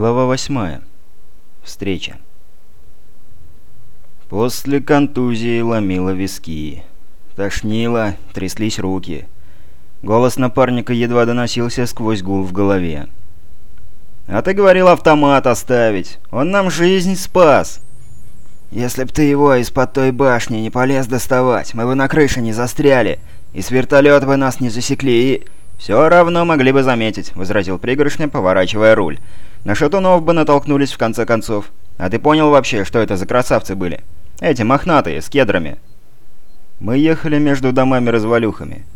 Глава 8. Встреча. После контузии ломило виски. Тошнило, тряслись руки. Голос напарника едва доносился сквозь гул в голове. «А ты говорил автомат оставить. Он нам жизнь спас!» «Если б ты его из-под той башни не полез доставать, мы бы на крыше не застряли, и с вертолета бы нас не засекли, и...» «Все равно могли бы заметить», — возразил пригоршня, поворачивая руль. На шатунов бы натолкнулись в конце концов. А ты понял вообще, что это за красавцы были? Эти мохнатые, с кедрами. Мы ехали между домами-развалюхами.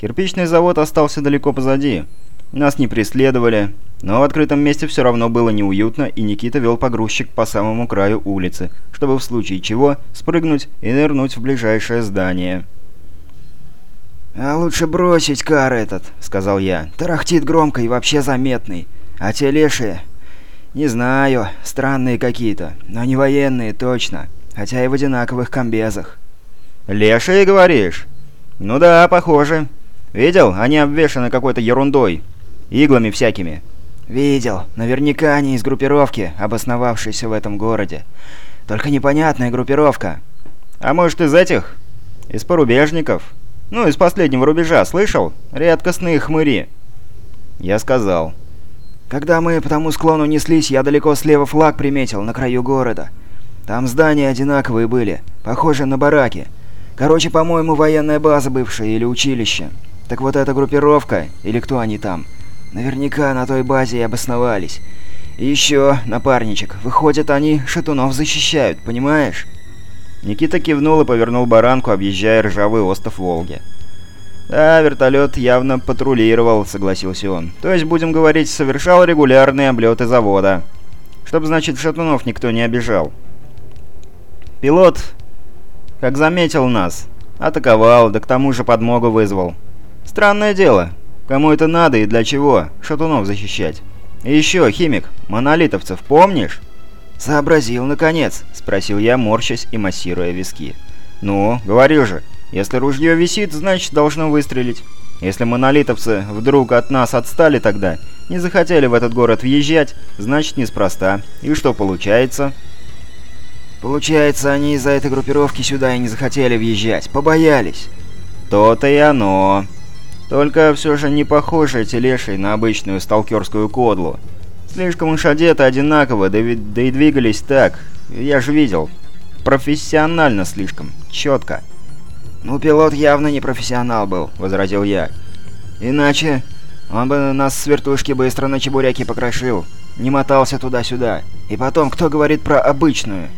Кирпичный завод остался далеко позади. Нас не преследовали, но в открытом месте все равно было неуютно, и Никита вел погрузчик по самому краю улицы, чтобы в случае чего спрыгнуть и нырнуть в ближайшее здание. «А лучше бросить кар этот», — сказал я. «Тарахтит громко и вообще заметный. А те лешие, «Не знаю. Странные какие-то. Но не военные, точно. Хотя и в одинаковых комбезах». «Лешие, говоришь?» «Ну да, похоже. Видел? Они обвешаны какой-то ерундой. Иглами всякими». «Видел. Наверняка они из группировки, обосновавшейся в этом городе. Только непонятная группировка». «А может, из этих? Из порубежников? Ну, из последнего рубежа, слышал? Редкостные хмыри». Я сказал. Когда мы по тому склону неслись, я далеко слева флаг приметил, на краю города. Там здания одинаковые были, похожи на бараки. Короче, по-моему, военная база бывшая или училище. Так вот эта группировка, или кто они там, наверняка на той базе и обосновались. И еще, напарничек, выходят, они шатунов защищают, понимаешь? Никита кивнул и повернул баранку, объезжая ржавый остров Волги. «Да, вертолет явно патрулировал», — согласился он. «То есть, будем говорить, совершал регулярные облеты завода. Чтоб, значит, шатунов никто не обижал». Пилот, как заметил нас, атаковал, да к тому же подмогу вызвал. Странное дело. Кому это надо и для чего? Шатунов защищать. И еще, химик, монолитовцев помнишь? «Сообразил, наконец», — спросил я, морщась и массируя виски. «Ну, говорю же, если ружье висит, значит должно выстрелить. Если монолитовцы вдруг от нас отстали тогда, не захотели в этот город въезжать, значит неспроста. И что получается? Получается, они из-за этой группировки сюда и не захотели въезжать, побоялись. То-то и оно. Только все же не похожи эти лешие на обычную сталкерскую кодлу. Слишком уж одеты одинаково, да, да и двигались так. Я же видел. Профессионально слишком, четко. «Ну, пилот явно не профессионал был», — возразил я. «Иначе он бы нас с вертушки быстро на чебуреки покрошил, не мотался туда-сюда. И потом, кто говорит про обычную?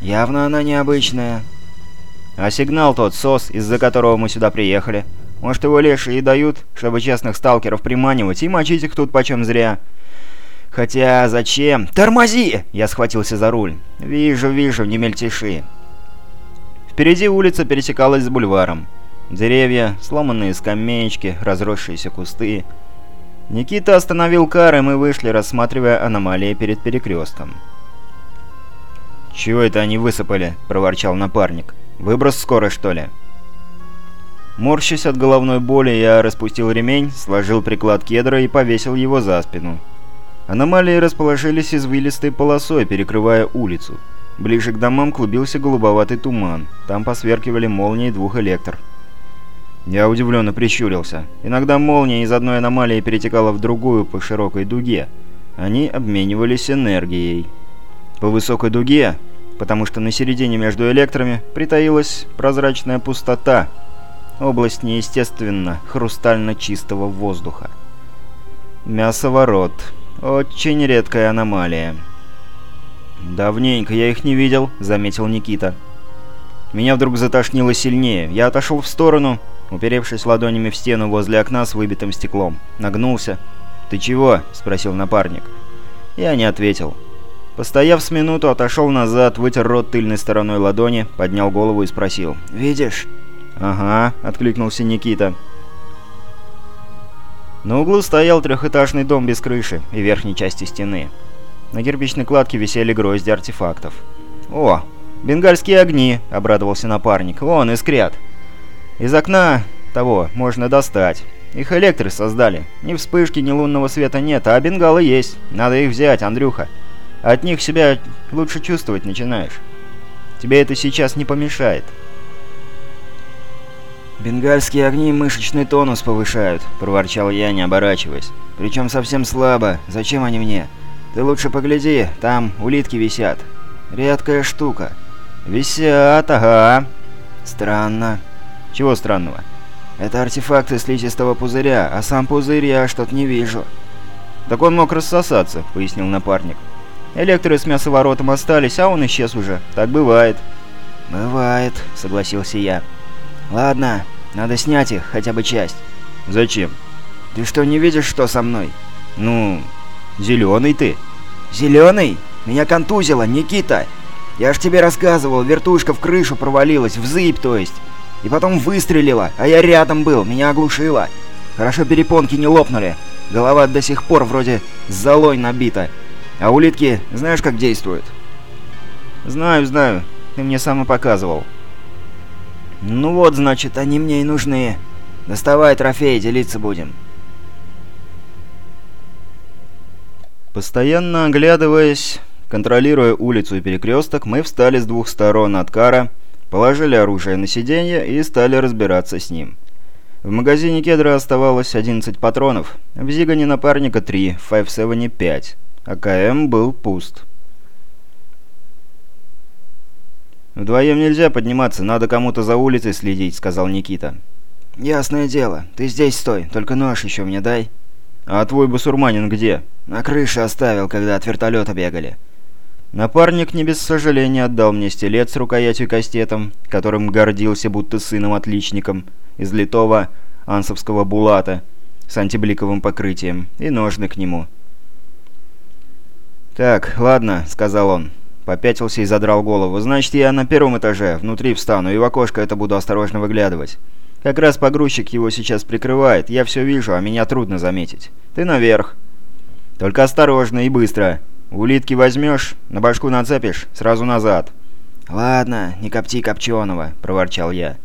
Явно она необычная». «А сигнал тот, СОС, из-за которого мы сюда приехали. Может, его леши и дают, чтобы честных сталкеров приманивать и мочить их тут почем зря?» «Хотя зачем?» «Тормози!» Я схватился за руль. «Вижу, вижу, не мельтеши». Впереди улица пересекалась с бульваром. Деревья, сломанные скамеечки, разросшиеся кусты. Никита остановил кар, и мы вышли, рассматривая аномалии перед перекрестком. «Чего это они высыпали?» – проворчал напарник. «Выброс скоро, что ли?» Морщась от головной боли, я распустил ремень, сложил приклад кедра и повесил его за спину. Аномалии расположились извилистой полосой, перекрывая улицу. Ближе к домам клубился голубоватый туман. Там посверкивали молнии двух электр. Я удивленно прищурился. Иногда молния из одной аномалии перетекала в другую по широкой дуге. Они обменивались энергией. По высокой дуге, потому что на середине между электрами притаилась прозрачная пустота. Область неестественно хрустально чистого воздуха. Мясоворот. Очень редкая аномалия. «Давненько я их не видел», — заметил Никита. Меня вдруг затошнило сильнее. Я отошел в сторону, уперевшись ладонями в стену возле окна с выбитым стеклом. Нагнулся. «Ты чего?» — спросил напарник. Я не ответил. Постояв с минуту, отошел назад, вытер рот тыльной стороной ладони, поднял голову и спросил. «Видишь?» «Ага», — откликнулся Никита. На углу стоял трехэтажный дом без крыши и верхней части стены. На кирпичной кладке висели грозди артефактов. «О, бенгальские огни!» — обрадовался напарник. «Вон, искрят!» Из окна того можно достать. Их электры создали. Ни вспышки, ни лунного света нет, а бенгалы есть. Надо их взять, Андрюха. От них себя лучше чувствовать начинаешь. Тебе это сейчас не помешает. «Бенгальские огни мышечный тонус повышают», — проворчал я, не оборачиваясь. «Причем совсем слабо. Зачем они мне? Ты лучше погляди, там улитки висят. Редкая штука». «Висят, ага». «Странно». «Чего странного?» «Это артефакты слизистого пузыря, а сам пузырь я что-то не вижу». «Так он мог рассосаться», — пояснил напарник. «Электры с мясоворотом остались, а он исчез уже. Так бывает». «Бывает», — согласился я. «Ладно, надо снять их, хотя бы часть». «Зачем?» «Ты что, не видишь, что со мной?» «Ну, зеленый ты». «Зеленый? Меня контузило, Никита! Я ж тебе рассказывал, вертушка в крышу провалилась, в зыбь, то есть. И потом выстрелила, а я рядом был, меня оглушило. Хорошо перепонки не лопнули. Голова до сих пор вроде золой набита. А улитки знаешь, как действуют?» «Знаю, знаю. Ты мне сам показывал». «Ну вот, значит, они мне и нужны. Доставай трофей, делиться будем». Постоянно оглядываясь, контролируя улицу и перекресток, мы встали с двух сторон от кара, положили оружие на сиденье и стали разбираться с ним. В магазине кедра оставалось 11 патронов, в Зигане напарника 3, в 5-7 5, а КМ был пуст. «Вдвоем нельзя подниматься, надо кому-то за улицей следить», — сказал Никита. «Ясное дело. Ты здесь стой, только нож еще мне дай». «А твой басурманин где?» «На крыше оставил, когда от вертолета бегали». Напарник не без сожаления отдал мне стилет с рукоятью кастетом, которым гордился будто сыном-отличником, из литого ансовского булата с антибликовым покрытием, и ножны к нему. «Так, ладно», — сказал он. Попятился и задрал голову. «Значит, я на первом этаже, внутри встану, и в окошко это буду осторожно выглядывать. Как раз погрузчик его сейчас прикрывает, я все вижу, а меня трудно заметить. Ты наверх. Только осторожно и быстро. Улитки возьмешь, на башку нацепишь, сразу назад». «Ладно, не копти копченого», — проворчал я.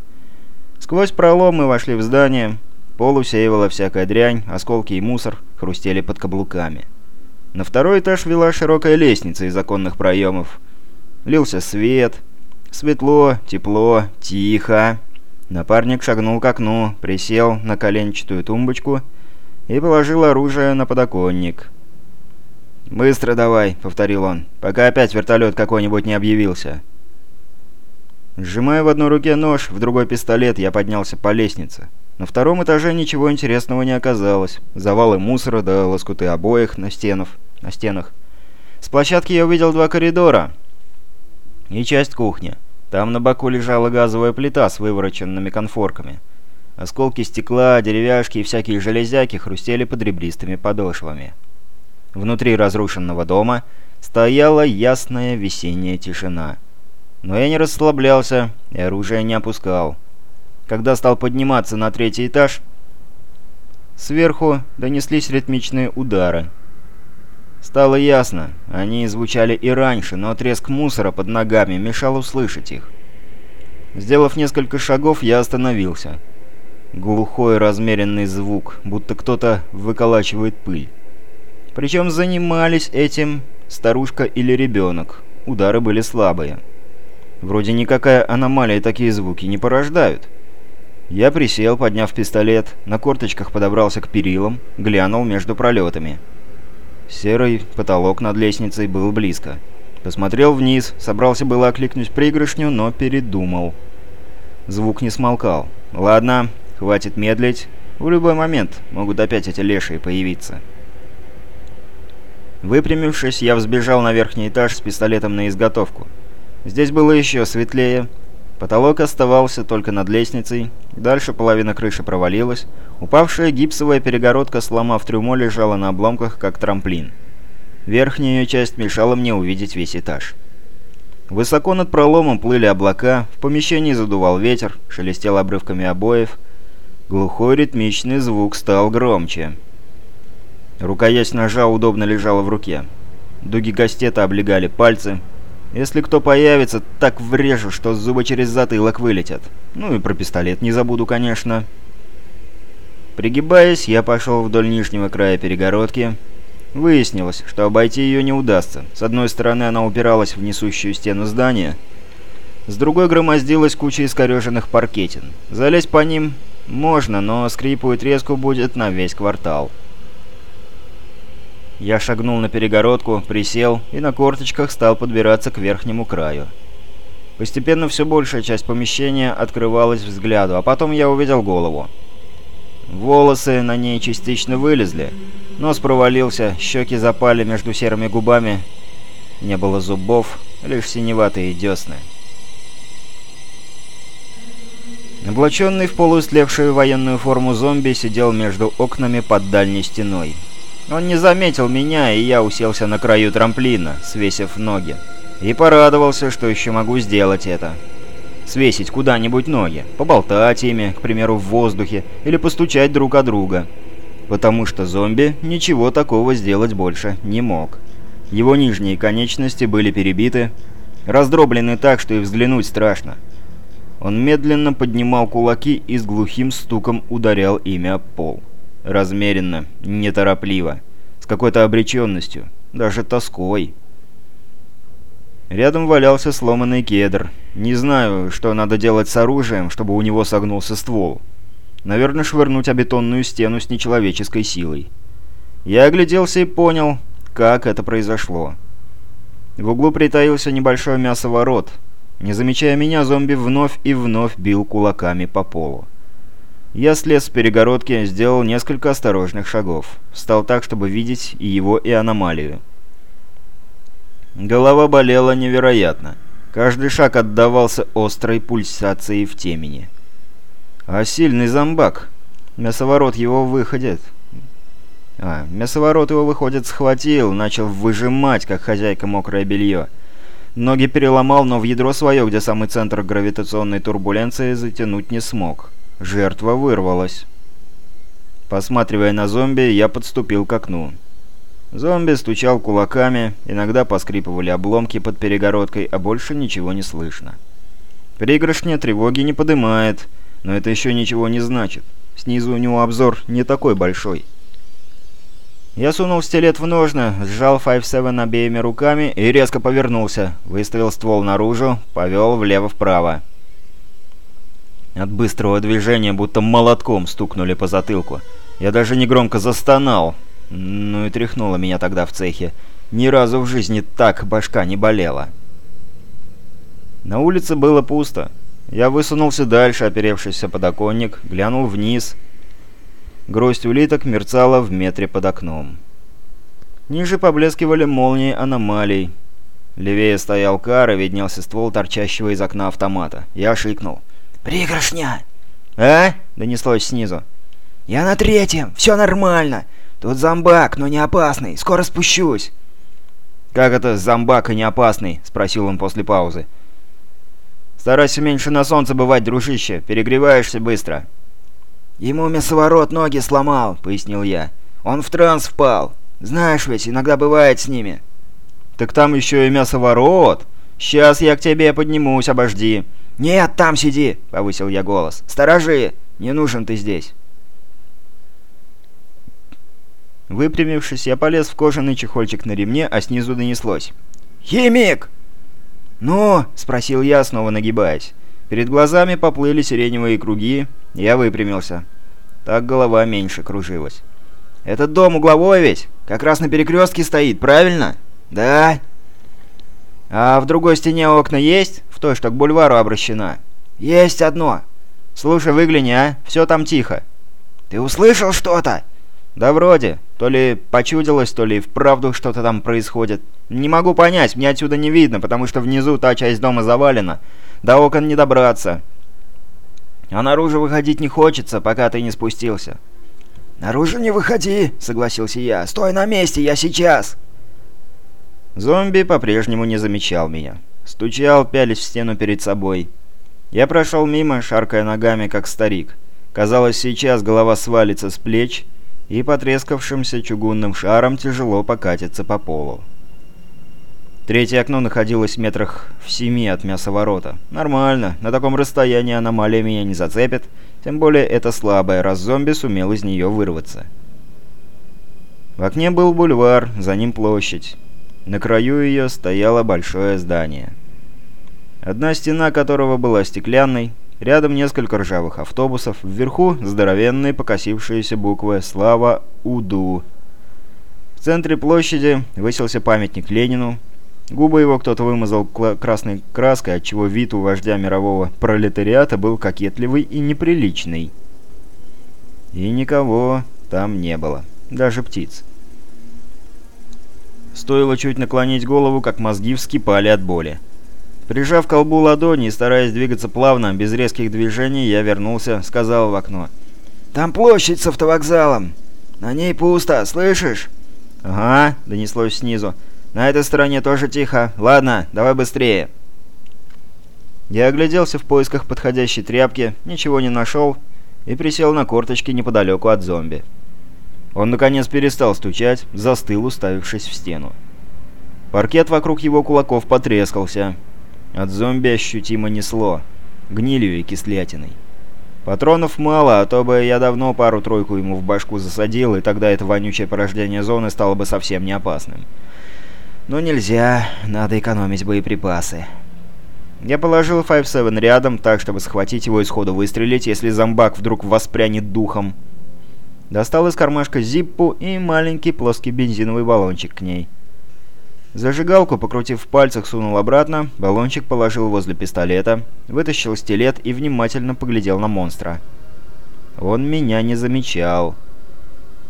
Сквозь пролом мы вошли в здание. Пол усеивала всякая дрянь, осколки и мусор хрустели под каблуками. На второй этаж вела широкая лестница из оконных проемов. Лился свет. Светло, тепло, тихо. Напарник шагнул к окну, присел на коленчатую тумбочку и положил оружие на подоконник. «Быстро давай», — повторил он, — «пока опять вертолет какой-нибудь не объявился». Сжимая в одной руке нож, в другой пистолет, я поднялся по лестнице. На втором этаже ничего интересного не оказалось. Завалы мусора да лоскуты обоих на стенах. На стенах. С площадки я увидел два коридора и часть кухни. Там на боку лежала газовая плита с вывороченными конфорками. Осколки стекла, деревяшки и всякие железяки хрустели под ребристыми подошвами. Внутри разрушенного дома стояла ясная весенняя тишина. Но я не расслаблялся и оружие не опускал. Когда стал подниматься на третий этаж, сверху донеслись ритмичные удары. Стало ясно, они звучали и раньше, но треск мусора под ногами мешал услышать их. Сделав несколько шагов, я остановился. Глухой размеренный звук, будто кто-то выколачивает пыль. Причем занимались этим старушка или ребенок. Удары были слабые. Вроде никакая аномалия такие звуки не порождают. Я присел, подняв пистолет, на корточках подобрался к перилам, глянул между пролетами. Серый потолок над лестницей был близко. Посмотрел вниз, собрался было окликнуть пригоршню, но передумал. Звук не смолкал. «Ладно, хватит медлить. В любой момент могут опять эти лешие появиться». Выпрямившись, я взбежал на верхний этаж с пистолетом на изготовку. Здесь было еще светлее, Потолок оставался только над лестницей, дальше половина крыши провалилась, упавшая гипсовая перегородка, сломав трюмо, лежала на обломках, как трамплин. Верхняя ее часть мешала мне увидеть весь этаж. Высоко над проломом плыли облака, в помещении задувал ветер, шелестел обрывками обоев. Глухой ритмичный звук стал громче. Рукоять ножа удобно лежала в руке. Дуги кастета облегали пальцы, если кто появится, так врежу, что зубы через затылок вылетят. Ну и про пистолет не забуду, конечно. Пригибаясь, я пошел вдоль нижнего края перегородки. Выяснилось, что обойти ее не удастся. С одной стороны она упиралась в несущую стену здания, с другой громоздилась куча искореженных паркетин. Залезть по ним можно, но скрипу и треску будет на весь квартал. Я шагнул на перегородку, присел и на корточках стал подбираться к верхнему краю. Постепенно все большая часть помещения открывалась взгляду, а потом я увидел голову. Волосы на ней частично вылезли, нос провалился, щеки запали между серыми губами, не было зубов, лишь синеватые десны. Облаченный в полуистлевшую военную форму зомби сидел между окнами под дальней стеной. Он не заметил меня, и я уселся на краю трамплина, свесив ноги. И порадовался, что еще могу сделать это. Свесить куда-нибудь ноги, поболтать ими, к примеру, в воздухе, или постучать друг о друга. Потому что зомби ничего такого сделать больше не мог. Его нижние конечности были перебиты, раздроблены так, что и взглянуть страшно. Он медленно поднимал кулаки и с глухим стуком ударял ими об пол размеренно, неторопливо, с какой-то обреченностью, даже тоской. Рядом валялся сломанный кедр. Не знаю, что надо делать с оружием, чтобы у него согнулся ствол. Наверное, швырнуть о бетонную стену с нечеловеческой силой. Я огляделся и понял, как это произошло. В углу притаился небольшой мясоворот. Не замечая меня, зомби вновь и вновь бил кулаками по полу. Я слез с перегородки, сделал несколько осторожных шагов. Встал так, чтобы видеть и его, и аномалию. Голова болела невероятно. Каждый шаг отдавался острой пульсацией в темени. А сильный зомбак. Мясоворот его выходит. А, мясоворот его, выходит, схватил, начал выжимать, как хозяйка мокрое белье. Ноги переломал, но в ядро свое, где самый центр гравитационной турбуленции, затянуть не смог. Жертва вырвалась. Посматривая на зомби, я подступил к окну. Зомби стучал кулаками, иногда поскрипывали обломки под перегородкой, а больше ничего не слышно. Пригоршня тревоги не подымает, но это еще ничего не значит. Снизу у него обзор не такой большой. Я сунул стилет в ножны, сжал 5-7 обеими руками и резко повернулся, выставил ствол наружу, повел влево-вправо. От быстрого движения будто молотком стукнули по затылку. Я даже негромко застонал. Ну и тряхнуло меня тогда в цехе. Ни разу в жизни так башка не болела. На улице было пусто. Я высунулся дальше, оперевшись о подоконник, глянул вниз. Гроздь улиток мерцала в метре под окном. Ниже поблескивали молнии аномалий. Левее стоял кар и виднелся ствол торчащего из окна автомата. Я шикнул. «Пригоршня!» «А?» — донеслось снизу. «Я на третьем, все нормально. Тут зомбак, но не опасный, скоро спущусь». «Как это зомбак и не опасный?» — спросил он после паузы. «Старайся меньше на солнце бывать, дружище, перегреваешься быстро». «Ему мясоворот ноги сломал», — пояснил я. «Он в транс впал. Знаешь ведь, иногда бывает с ними». «Так там еще и мясоворот. Сейчас я к тебе поднимусь, обожди. «Нет, там сиди!» — повысил я голос. «Сторожи! Не нужен ты здесь!» Выпрямившись, я полез в кожаный чехольчик на ремне, а снизу донеслось. «Химик!» «Ну?» — спросил я, снова нагибаясь. Перед глазами поплыли сиреневые круги, я выпрямился. Так голова меньше кружилась. «Этот дом угловой ведь? Как раз на перекрестке стоит, правильно?» «Да». «А в другой стене окна есть? В той, что к бульвару обращена?» «Есть одно. Слушай, выгляни, а? Все там тихо». «Ты услышал что-то?» «Да вроде. То ли почудилось, то ли вправду что-то там происходит. Не могу понять, мне отсюда не видно, потому что внизу та часть дома завалена. До окон не добраться. А наружу выходить не хочется, пока ты не спустился». «Наружу не выходи», — согласился я. «Стой на месте, я сейчас». Зомби по-прежнему не замечал меня. Стучал, пялись в стену перед собой. Я прошел мимо, шаркая ногами, как старик. Казалось, сейчас голова свалится с плеч и потрескавшимся чугунным шаром тяжело покатится по полу. Третье окно находилось в метрах в семи от мясоворота. Нормально, на таком расстоянии аномалия меня не зацепит, тем более это слабая, раз зомби сумел из нее вырваться. В окне был бульвар, за ним площадь. На краю ее стояло большое здание. Одна стена которого была стеклянной, рядом несколько ржавых автобусов, вверху здоровенные покосившиеся буквы «Слава УДУ». В центре площади высился памятник Ленину, Губы его кто-то вымазал красной краской, отчего вид у вождя мирового пролетариата был кокетливый и неприличный. И никого там не было, даже птиц. Стоило чуть наклонить голову, как мозги вскипали от боли. Прижав колбу ладони и стараясь двигаться плавно, без резких движений, я вернулся, сказал в окно. «Там площадь с автовокзалом. На ней пусто, слышишь?» «Ага», — донеслось снизу. На этой стороне тоже тихо. Ладно, давай быстрее. Я огляделся в поисках подходящей тряпки, ничего не нашел и присел на корточки неподалеку от зомби. Он, наконец, перестал стучать, застыл, уставившись в стену. Паркет вокруг его кулаков потрескался. От зомби ощутимо несло. Гнилью и кислятиной. Патронов мало, а то бы я давно пару-тройку ему в башку засадил, и тогда это вонючее порождение зоны стало бы совсем не опасным. Но нельзя, надо экономить боеприпасы. Я положил 5-7 рядом, так, чтобы схватить его и сходу выстрелить, если зомбак вдруг воспрянет духом. Достал из кармашка зиппу и маленький плоский бензиновый баллончик к ней. Зажигалку, покрутив в пальцах, сунул обратно, баллончик положил возле пистолета, вытащил стилет и внимательно поглядел на монстра. Он меня не замечал.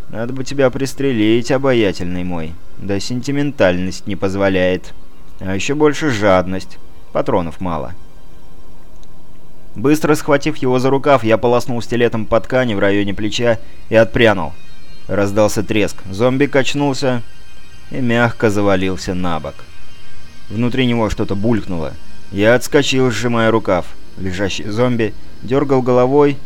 Надо бы тебя пристрелить, обаятельный мой. Да сентиментальность не позволяет. А еще больше жадность. Патронов мало. Быстро схватив его за рукав, я полоснул стилетом по ткани в районе плеча и отпрянул. Раздался треск. Зомби качнулся и мягко завалился на бок. Внутри него что-то булькнуло. Я отскочил, сжимая рукав. Лежащий зомби дергал головой,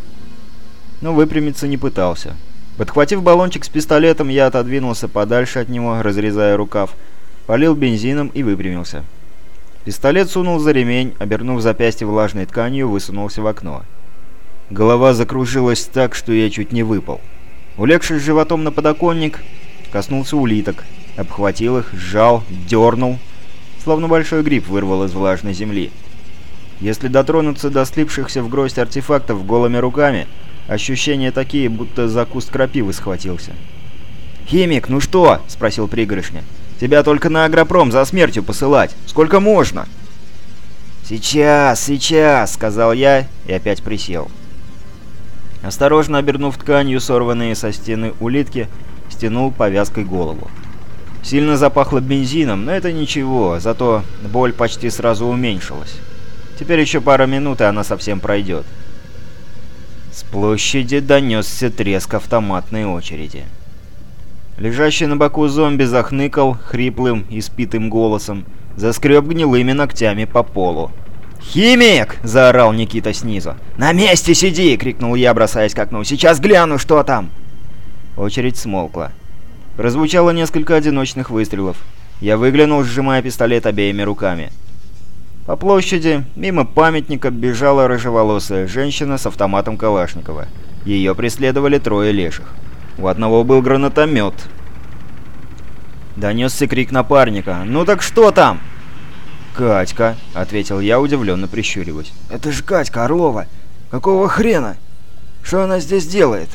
но выпрямиться не пытался. Подхватив баллончик с пистолетом, я отодвинулся подальше от него, разрезая рукав, полил бензином и выпрямился. Пистолет сунул за ремень, обернув запястье влажной тканью, высунулся в окно. Голова закружилась так, что я чуть не выпал. Улегшись животом на подоконник, коснулся улиток, обхватил их, сжал, дернул, словно большой гриб вырвал из влажной земли. Если дотронуться до слипшихся в гроздь артефактов голыми руками, Ощущения такие, будто за куст крапивы схватился. «Химик, ну что?» — спросил пригоршня. «Тебя только на агропром за смертью посылать. Сколько можно?» «Сейчас, сейчас!» — сказал я и опять присел. Осторожно обернув тканью сорванные со стены улитки, стянул повязкой голову. Сильно запахло бензином, но это ничего, зато боль почти сразу уменьшилась. Теперь еще пара минут, и она совсем пройдет. С площади донесся треск автоматной очереди. Лежащий на боку зомби захныкал хриплым, испитым голосом, заскреб гнилыми ногтями по полу. «Химик!» — заорал Никита снизу. «На месте сиди!» — крикнул я, бросаясь к окну. «Сейчас гляну, что там!» Очередь смолкла. Прозвучало несколько одиночных выстрелов. Я выглянул, сжимая пистолет обеими руками. По площади, мимо памятника, бежала рыжеволосая женщина с автоматом Калашникова. Ее преследовали трое леших. У одного был гранатомет. Донесся крик напарника. «Ну так что там?» «Катька», — ответил я, удивленно прищуриваясь. «Это же Катька Орлова! Какого хрена? Что она здесь делает?»